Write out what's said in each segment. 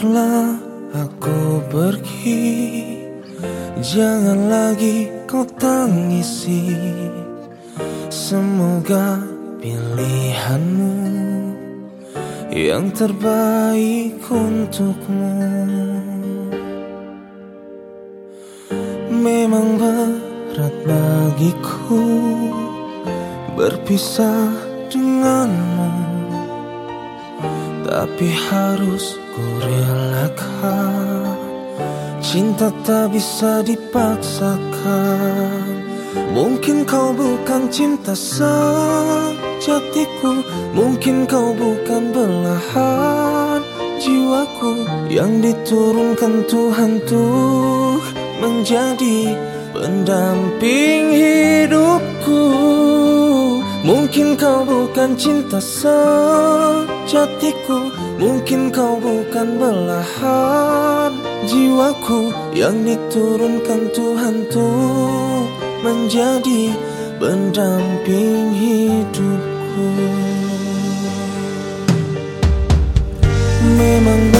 Biarlah aku pergi. Jangan lagi kau tangisi. Semoga pilihanmu Yang terbaik untukmu. Memang berat bagiku Berpisah denganmu Tapi harus ku relakan. Cinta tak bisa dipaksakan. Mungkin kau bukan cinta sejatiku. Mungkin kau bukan belahan jiwaku. Yang diturunkan Tuhan tuh menjadi pendamping hidupku Mungkin kau bukan cinta sejatiku. Mungkin kau bukan belahan jiwaku. Yang diturunkan Tuhan tuh menjadi pendamping hidupku. Memang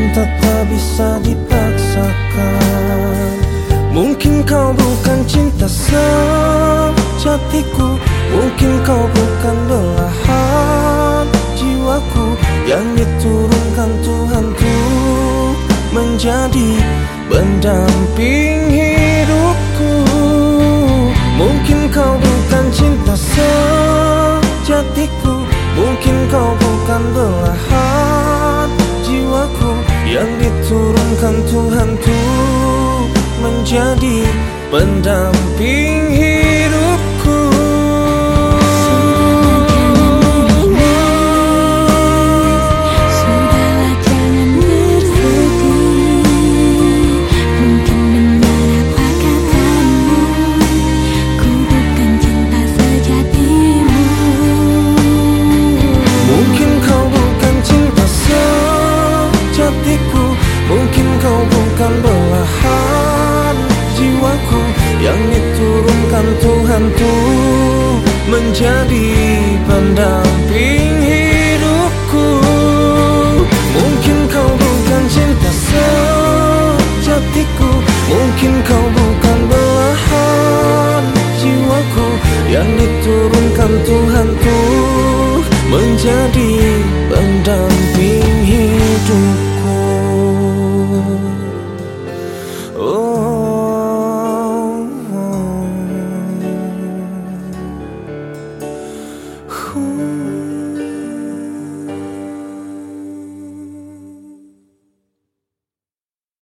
Cinta tak bisa dipaksakan. Mungkin kau bukan cinta sejatiku. Mungkin kau bukan belahan jiwaku. Yang diturunkan Tuhan tuh menjadi pendamping hidupku. Mungkin kau bukan cinta sejatiku. Mungkin kau bukan belahan yang diturunkan Tuhan tuh menjadi pendamping diturunkan Tuhan tuh menjadi pendamping hidupku. Mungkin kau bukan cinta sejatiku. Mungkin kau bukan belahan jiwaku. Yang diturunkan Tuhan tuh menjadi pendamping cool.